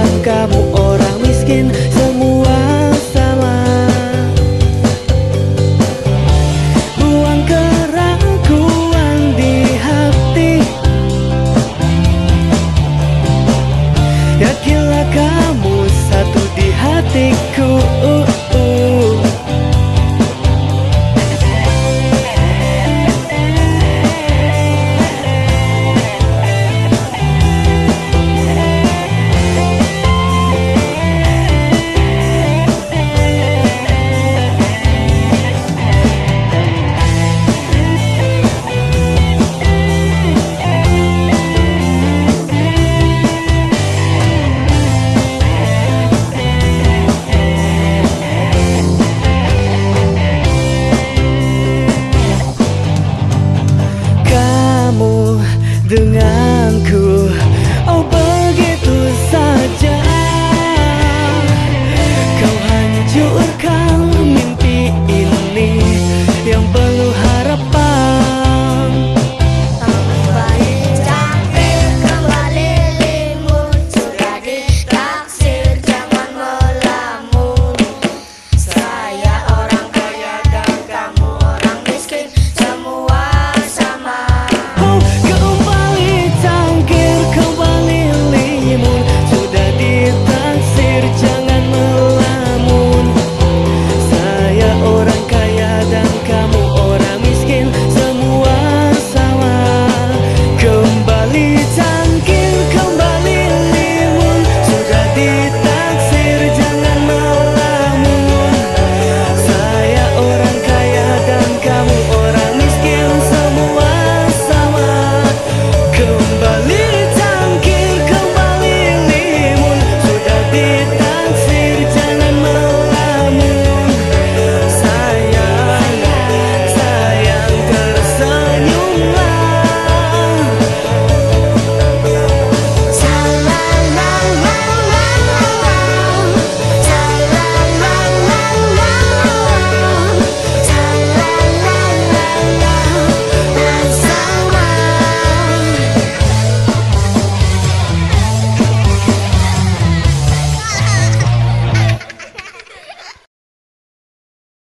acabó